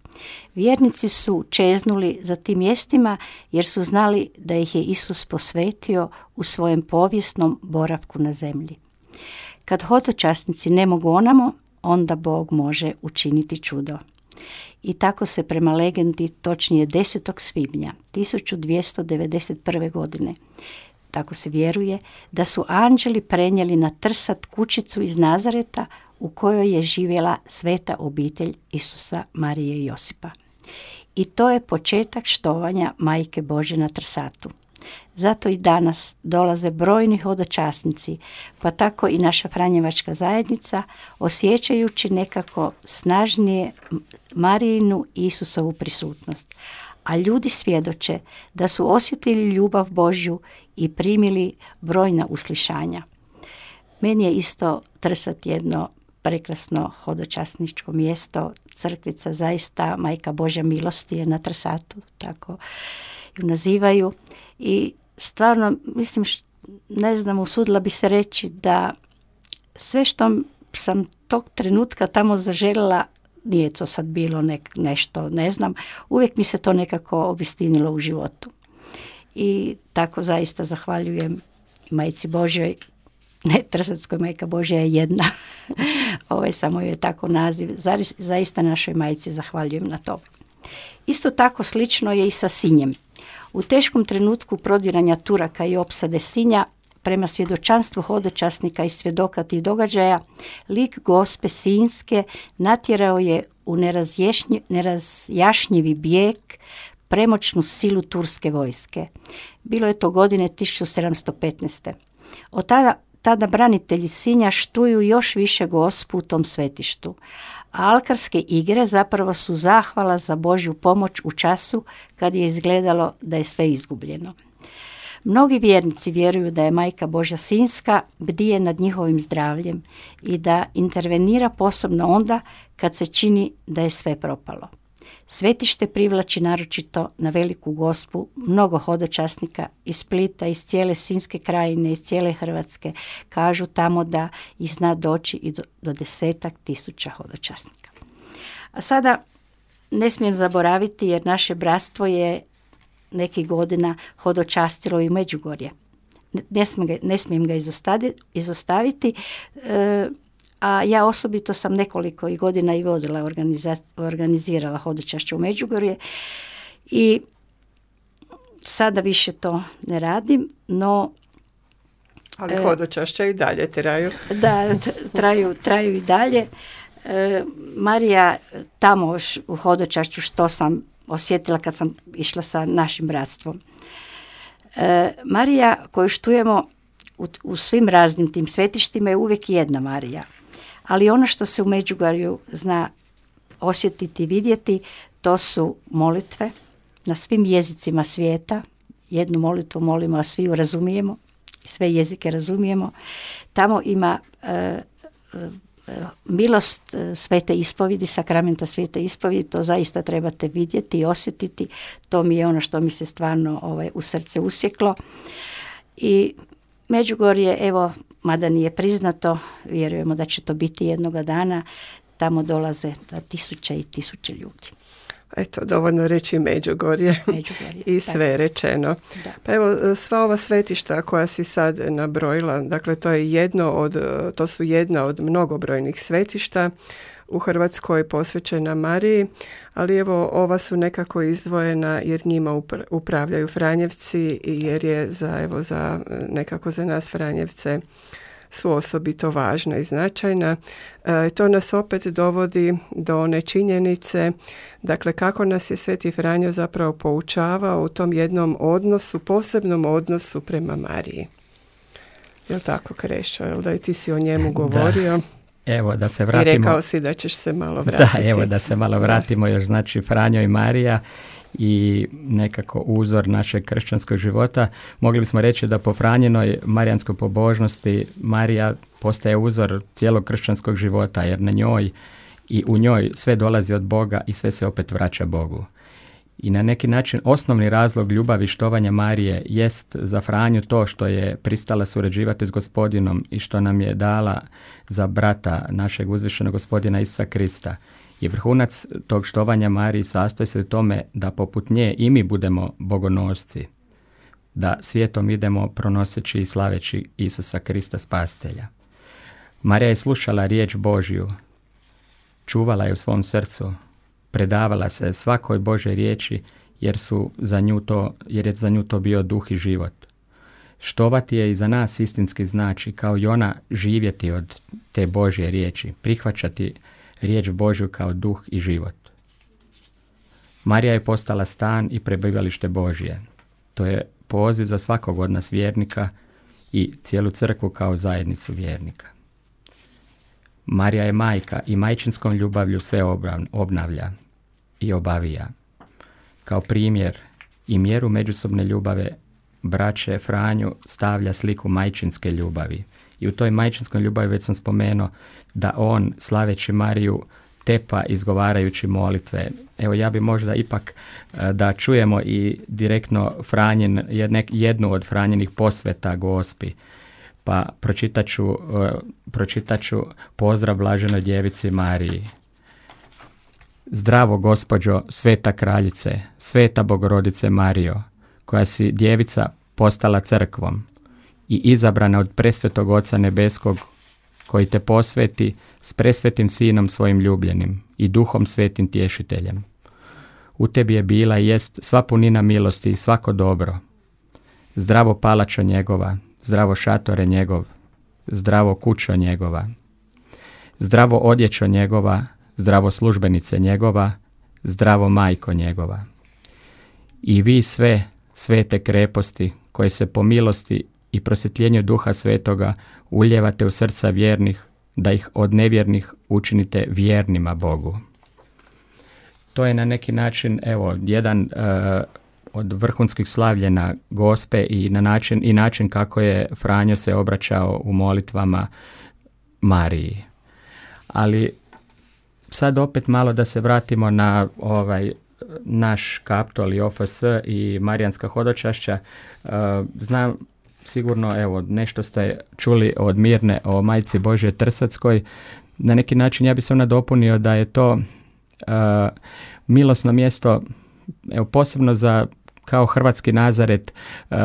Vjernici su čeznuli za tim mjestima jer su znali da ih je Isus posvetio u svojem povijesnom boravku na zemlji. Kad hodočasnici ne mogu onamo, onda Bog može učiniti čudo i tako se prema legendi točnije 10. svibnja 1291. godine tako se vjeruje da su anđeli prenijeli na trsat kućicu iz Nazareta u kojoj je živjela sveta obitelj Isusa, Marije i Josipa. I to je početak štovanja Majke Bože na trsatu. Zato i danas dolaze brojni hodočasnici, pa tako i naša Franjevačka zajednica, osjećajući nekako snažnije Marijinu i Isusovu prisutnost. A ljudi svjedoče da su osjetili ljubav Božju i primili brojna uslišanja. Meni je isto trsat jedno prekrasno hodočasničko mjesto, crkvica zaista, Majka Božja milosti je na trsatu, tako ju nazivaju i stvarno mislim ne znam usudila bi se reći da sve što sam tog trenutka tamo zaželjela nije to sad bilo nek, nešto, ne znam, uvijek mi se to nekako obistinilo u životu. I tako zaista zahvaljujem Majci Božjoj, ne Trsatskoj majka Božja je jedna, ovo je samo je tako naziv, zaista našoj majci zahvaljujem na to. Isto tako slično je i sa Sinjem. U teškom trenutku prodiranja Turaka i opsade Sinja, prema svjedočanstvu hodočasnika i svjedoka tih događaja, lik gospe Sinjske natjerao je u nerazjašnjivi bijeg premoćnu silu turske vojske. Bilo je to godine 1715. Od tada, tada branitelji Sinja štuju još više gospu u tom svetištu, alkarske igre zapravo su zahvala za Božju pomoć u času kad je izgledalo da je sve izgubljeno. Mnogi vjernici vjeruju da je majka Božja Sinska bdije nad njihovim zdravljem i da intervenira posebno onda kad se čini da je sve propalo. Svetište privlači naročito na veliku gospu mnogo hodočasnika iz Splita, iz cijele Sinske krajine, iz cijele Hrvatske. Kažu tamo da ih zna doći i do, do desetak tisuća hodočasnika. A sada ne smijem zaboraviti jer naše bratstvo je nekih godina hodočastilo i Međugorje. Ne, smijem ga, ne smijem ga izostaviti. E, a ja osobito sam nekoliko i godina i vodila, organizirala hodočašće u Međugorje i sada više to ne radim, no... Ali e, hodočašća i dalje traju. Da, traju, traju i dalje. E, Marija, tamo u hodočašću što sam osjetila kad sam išla sa našim bratstvom. E, Marija koju štujemo u, u svim raznim tim svetištima je uvijek jedna Marija ali ono što se u Međugorju zna osjetiti i vidjeti, to su molitve na svim jezicima svijeta. Jednu molitvu molimo, a svi ju razumijemo, sve jezike razumijemo. Tamo ima e, e, milost e, svete ispovidi, sakramenta svete ispovidi, to zaista trebate vidjeti i osjetiti. To mi je ono što mi se stvarno ovaj, u srce usjeklo. I Međugorje, evo, mada nije priznato, vjerujemo da će to biti jednoga dana, tamo dolaze da tisuće i tisuće ljudi. Eto, dovoljno reći Međugorje Međugorje, i sve je rečeno. Da. Pa evo, sva ova svetišta koja si sad nabrojila, dakle to je jedno od, to su jedna od mnogobrojnih svetišta u Hrvatskoj posvećena Mariji, ali evo ova su nekako izdvojena jer njima upra- upravljaju Franjevci i jer je za, evo, za nekako za nas Franjevce su osobito važna i značajna. E, to nas opet dovodi do one činjenice, dakle kako nas je Sveti Franjo zapravo poučavao u tom jednom odnosu, posebnom odnosu prema Mariji. Jel tako Krešo? Jel da i ti si o njemu govorio Evo, da se i vratimo... rekao si da ćeš se malo vratiti. Da, evo da se malo vratimo još, znači Franjo i Marija i nekako uzor našeg kršćanskog života. Mogli bismo reći da po Franjinoj marijanskoj pobožnosti Marija postaje uzor cijelog kršćanskog života jer na njoj i u njoj sve dolazi od Boga i sve se opet vraća Bogu. I na neki način osnovni razlog ljubavi štovanja Marije jest za Franju to što je pristala surađivati s gospodinom i što nam je dala za brata našeg uzvišenog gospodina Isusa Krista. I vrhunac tog štovanja Mariji sastoji se u tome da poput nje i mi budemo bogonosci, da svijetom idemo pronoseći i slaveći Isusa Krista spastelja. Marija je slušala riječ Božju, čuvala je u svom srcu, predavala se svakoj Božoj riječi jer su za nju to, jer je za nju to bio duh i život. Štovati je i za nas istinski znači, kao i ona živjeti od te Božje riječi, prihvaćati riječ Božju kao duh i život. Marija je postala stan i prebivalište Božje. To je poziv za svakog od nas vjernika i cijelu crkvu kao zajednicu vjernika. Marija je majka i majčinskom ljubavlju sve obnavlja i obavija. Kao primjer i mjeru međusobne ljubave braće Franju stavlja sliku majčinske ljubavi. I u toj majčinskoj ljubavi već sam spomenuo da on, slaveći Mariju, tepa izgovarajući molitve. Evo ja bi možda ipak e, da čujemo i direktno Franjin, jedne- jednu od Franjinih posveta Gospi. Pa pročitat ću, e, pročitat ću pozdrav blaženoj djevici Mariji. Zdravo gospođo, sveta kraljice, sveta bogorodice Mario, koja si djevica postala crkvom i izabrana od presvetog Oca Nebeskog, koji te posveti s presvetim sinom svojim ljubljenim i duhom svetim tješiteljem. U tebi je bila i jest sva punina milosti i svako dobro. Zdravo palačo njegova, zdravo šatore njegov, zdravo kućo njegova, zdravo odjećo njegova, zdravo službenice njegova, zdravo majko njegova. I vi sve, svete kreposti, koje se po milosti i prosvjetljenju duha svetoga uljevate u srca vjernih, da ih od nevjernih učinite vjernima Bogu. To je na neki način, evo, jedan e, od vrhunskih slavljena gospe i na način i način kako je Franjo se obraćao u molitvama Mariji. Ali sad opet malo da se vratimo na ovaj naš kaptol i OFS i Marijanska hodočašća. E, znam sigurno, evo, nešto ste čuli od Mirne o majci Božje Trsackoj. Na neki način ja bi se nadopunio da je to e, milosno mjesto, evo, posebno za kao hrvatski Nazaret, e,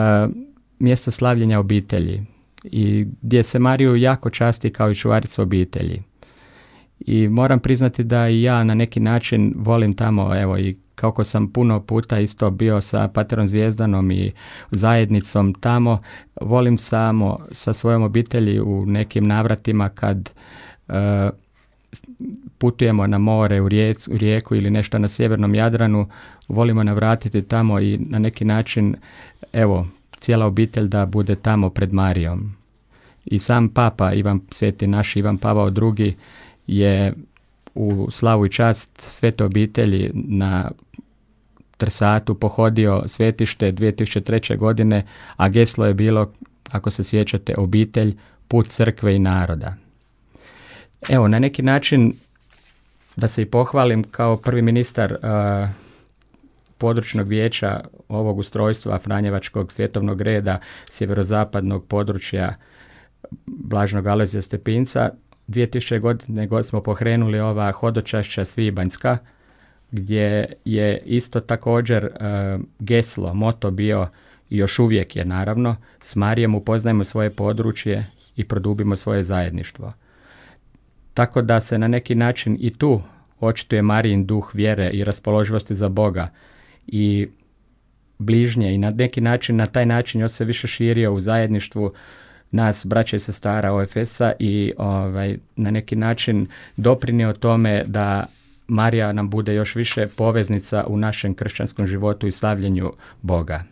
mjesto slavljenja obitelji i gdje se Mariju jako časti kao i čuvaricu obitelji. I moram priznati da i ja na neki način volim tamo, evo i kako sam puno puta isto bio sa Paterom Zvijezdanom i zajednicom tamo, volim samo sa svojom obitelji u nekim navratima kad e, putujemo na more, u, rijec, u rijeku ili nešto na sjevernom Jadranu, volimo navratiti tamo i na neki način, evo, cijela obitelj da bude tamo pred Marijom. I sam papa, Ivan Sveti naš Ivan Pavao II je u slavu i čast svete obitelji na Trsatu pohodio svetište 2003. godine, a geslo je bilo, ako se sjećate, obitelj, put crkve i naroda. Evo, na neki način da se i pohvalim kao prvi ministar uh, područnog vijeća ovog ustrojstva Franjevačkog svjetovnog reda sjeverozapadnog područja Blažnog Alezija Stepinca. 2000. godine god smo pohrenuli ova hodočašća Svibanjska, gdje je isto također uh, geslo, moto bio i još uvijek je naravno, s Marijem upoznajemo svoje područje i produbimo svoje zajedništvo. Tako da se na neki način i tu očituje Marijin duh vjere i raspoloživosti za Boga i bližnje i na neki način, na taj način još se više širio u zajedništvu nas, braća i sestara OFS-a i ovaj, na neki način doprinio tome da Marija nam bude još više poveznica u našem kršćanskom životu i slavljenju Boga.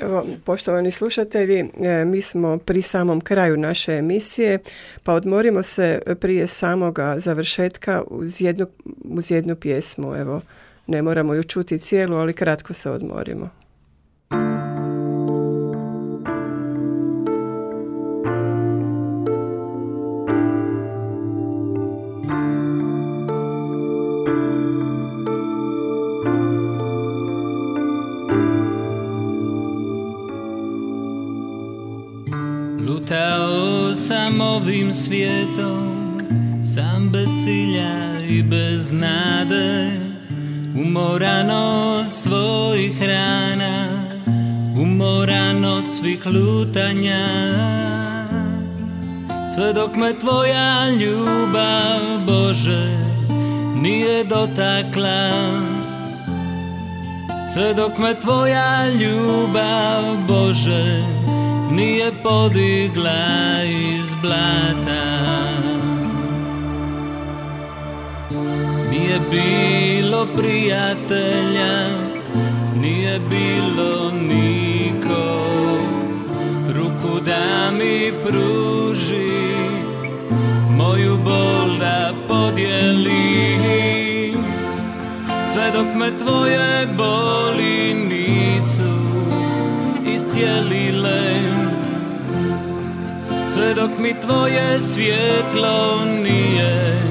Evo, poštovani slušatelji, e, mi smo pri samom kraju naše emisije, pa odmorimo se prije samoga završetka uz jednu, uz jednu pjesmu. Evo, ne moramo ju čuti cijelu, ali kratko se odmorimo. Sam ovim svijetom Sam bez cilja i bez nade Umoran od svojih rana Umoran od svih lutanja Sve dok me tvoja ljubav Bože Nije dotakla. Sve dok me tvoja ljubav Bože nije podigla iz blata. Nije bilo prijatelja, nije bilo nikog. Ruku da mi pruži, moju bol da podijeli. Sve dok me tvoje boli nisu iscijelile Sve dok mi tvoje svjetlo nije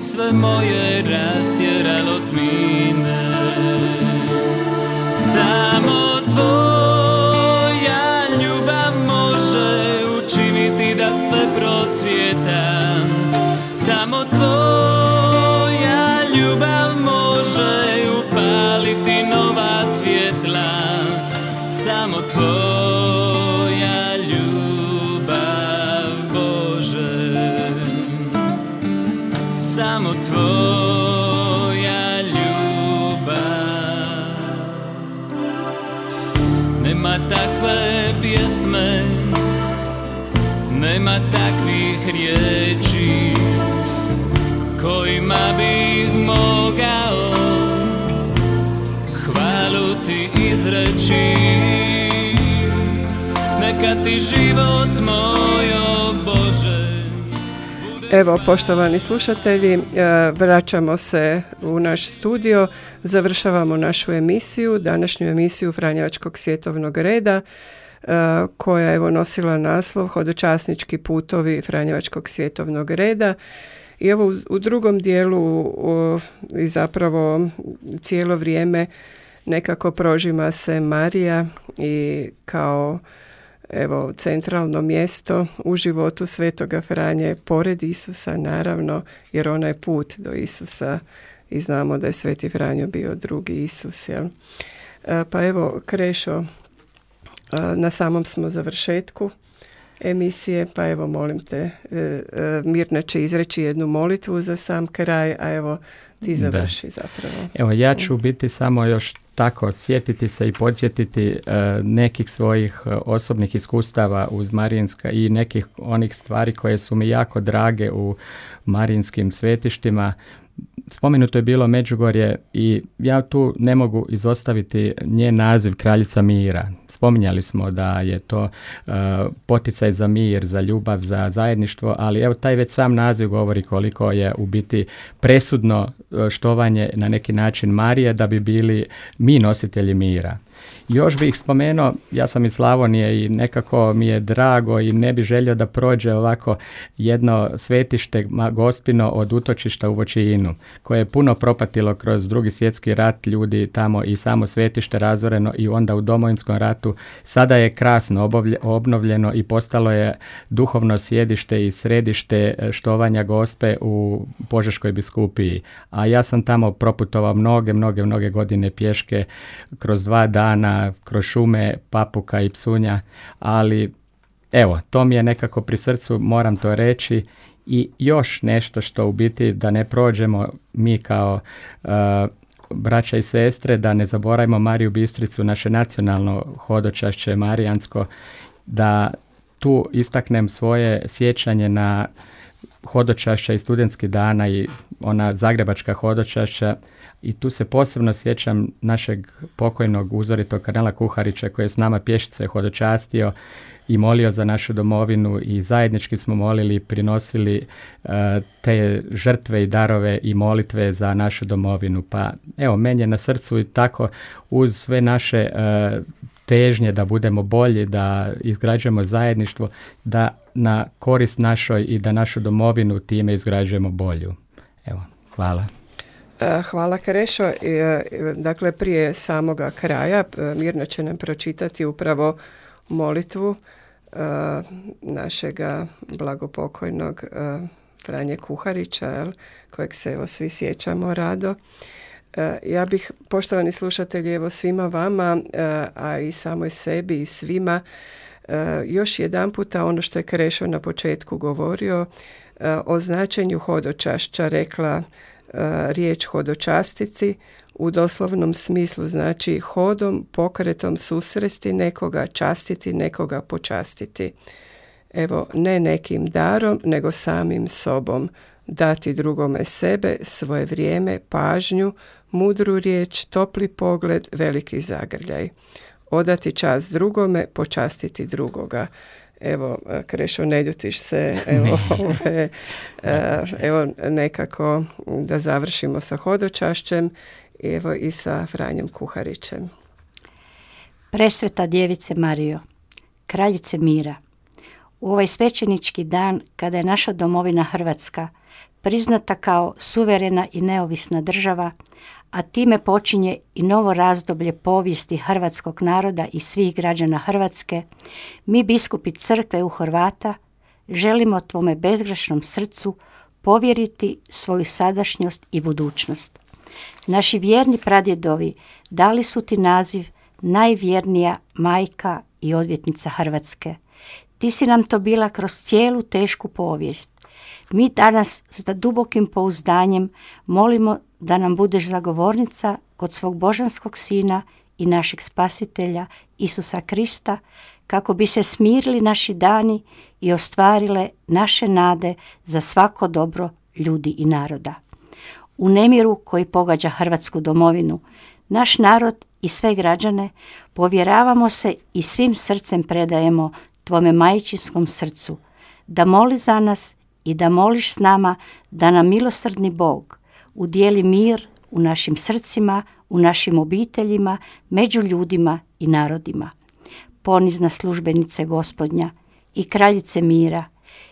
Sve moje rastjeralo tmine. Samo tvoja ljubav može učiniti da sve procvjeta. Samo tvoja ljubav tvoja ljubav Bože Samo tvoja ljubav. Nema pjesme Nema takvih riječi Kojima bih mogao Hvalu ti izreći ti život moj, o Bože Evo, poštovani slušatelji, e, vraćamo se u naš studio, završavamo našu emisiju, današnju emisiju Franjevačkog svjetovnog reda, e, koja je evo nosila naslov Hodočasnički putovi Franjevačkog svjetovnog reda. I evo u, drugom dijelu i zapravo cijelo vrijeme nekako prožima se Marija i kao evo centralno mjesto u životu Svetoga Franje pored Isusa naravno jer ona je put do Isusa i znamo da je Sveti Franjo bio drugi Isus jel? E, pa evo Krešo e, na samom smo završetku emisije pa evo molim te e, Mirna će izreći jednu molitvu za sam kraj a evo ti Da. završi zapravo Evo, ja ću biti samo još tako sjetiti se i podsjetiti e, nekih svojih e, osobnih iskustava uz Marijinska i nekih onih stvari koje su mi jako drage u Marijinskim svetištima. Spomenuto je bilo Međugorje i ja tu ne mogu izostaviti njen naziv Kraljica mira. Spominjali smo da je to e, poticaj za mir, za ljubav, za zajedništvo, ali evo taj već sam naziv govori koliko je u biti presudno e, štovanje na neki način Marije da bi bili mi nositelji mira. Još bih spomenuo, ja sam iz Slavonije i nekako mi je drago i ne bi želio da prođe ovako jedno svetište gospino od utočišta u Vočijinu, koje je puno propatilo kroz drugi svjetski rat ljudi tamo i samo svetište razvoreno i onda u domovinskom ratu. Sada je krasno obnovljeno i postalo je duhovno sjedište i središte e, štovanja gospe u Požeškoj biskupiji. A ja sam tamo proputovao mnoge, mnoge, mnoge godine pješke kroz dva dana, kroz šume Papuka i Psunja, ali evo, to mi je nekako pri srcu, moram to reći. I još nešto što u biti da ne prođemo mi kao uh, braća i sestre, da ne zaboravimo Mariju Bistricu, naše nacionalno hodočašće Marijansko, da tu istaknem svoje sjećanje na hodočašća i studentski dana i ona zagrebačka hodočašća i tu se posebno sjećam našeg pokojnog uzoritog Karnela Kuharića koji je s nama pješice hodočastio i molio za našu domovinu i zajednički smo molili i prinosili e, te žrtve i darove i molitve za našu domovinu. Pa evo, meni je na srcu i tako uz sve naše e, težnje da budemo bolji, da izgrađujemo zajedništvo, da na korist našoj i da našu domovinu time izgrađujemo bolju. Evo, hvala. E, Hvala Krešo. E, e, Dakle, prije samoga kraja Mirna će nam pročitati upravo molitvu našega blagopokojnog Franje Kuharića, kojeg se evo svi sjećamo rado. Ja bih, poštovani slušatelji, evo svima vama, a i samoj sebi i svima, još jedan puta ono što je Krešo na početku govorio, o značenju hodočašća rekla riječ hodočastici, u doslovnom smislu znači hodom, pokretom susresti nekoga, častiti nekoga, počastiti. Evo, ne nekim darom, nego samim sobom. Dati drugome sebe, svoje vrijeme, pažnju, mudru riječ, topli pogled, veliki zagrljaj. Odati čast drugome, počastiti drugoga. Evo, e, Krešo, ne ljutiš se, evo, ovo je, e, evo nekako da završimo sa hodočašćem, evo i sa Franjem Kuharićem. Presveta djevice Marijo, kraljice mira, u ovaj svećenički dan kada je naša domovina Hrvatska priznata kao suverena i neovisna država, a time počinje i novo razdoblje povijesti hrvatskog naroda i svih građana Hrvatske, mi biskupi crkve u Hrvata želimo tvome bezgrešnom srcu povjeriti svoju sadašnjost i budućnost. Naši vjerni pradjedovi dali su ti naziv najvjernija majka i odvjetnica Hrvatske. Ti si nam to bila kroz cijelu tešku povijest. Mi danas s dubokim pouzdanjem molimo da nam budeš zagovornica kod svog božanskog sina i našeg spasitelja Isusa Krista, kako bi se smirili naši dani i ostvarile naše nade za svako dobro ljudi i naroda. U nemiru koji pogađa Hrvatsku domovinu, naš narod i sve građane povjeravamo se i svim srcem predajemo Tvome majčinskom srcu, da moli za nas i da moliš s nama da nam milosrdni Bog udijeli mir u našim srcima, u našim obiteljima, među ljudima i narodima. Ponizna službenice gospodnja i kraljice mira,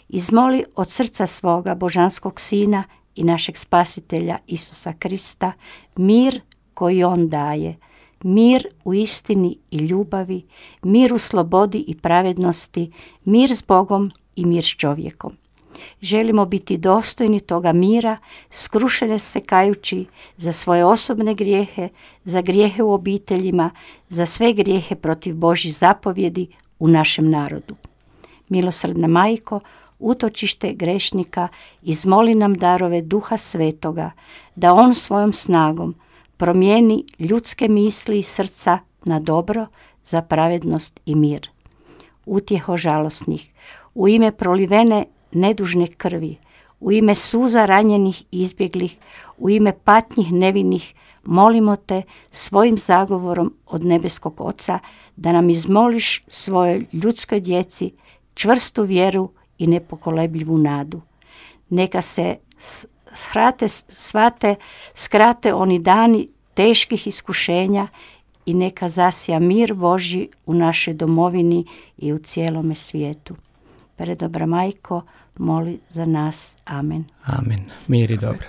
izmoli od srca svoga božanskog sina i našeg spasitelja Isusa Krista mir koji on daje, mir u istini i ljubavi, mir u slobodi i pravednosti, mir s Bogom i mir s čovjekom. Želimo biti dostojni toga mira, skrušene se kajući za svoje osobne grijehe, za grijehe u obiteljima, za sve grijehe protiv Božih zapovjedi u našem narodu. Milosrdna majko, utočište grešnika, izmoli nam darove duha svetoga, da on svojom snagom promijeni ljudske misli i srca na dobro za pravednost i mir. Utjeho žalosnih, u ime prolivene nedužne krvi, u ime suza ranjenih i izbjeglih, u ime patnjih nevinih, molimo te svojim zagovorom od nebeskog Oca da nam izmoliš svojoj ljudskoj djeci čvrstu vjeru i nepokolebljivu nadu. Neka se shrate, svate, skrate oni dani teških iskušenja i neka zasija mir Boži u našoj domovini i u cijelome svijetu. Predobra majko, moli za nas. Amen. Amen. Mir i dobro.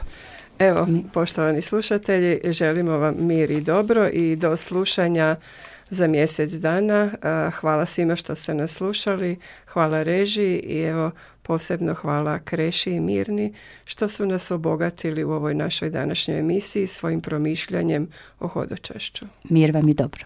Evo, poštovani slušatelji, želimo vam mir i dobro i do slušanja za mjesec dana. Hvala svima što ste nas slušali, hvala režiji i evo posebno hvala Kreši i Mirni što su nas obogatili u ovoj našoj današnjoj emisiji svojim promišljanjem o hodočašću. Mir vam i dobro.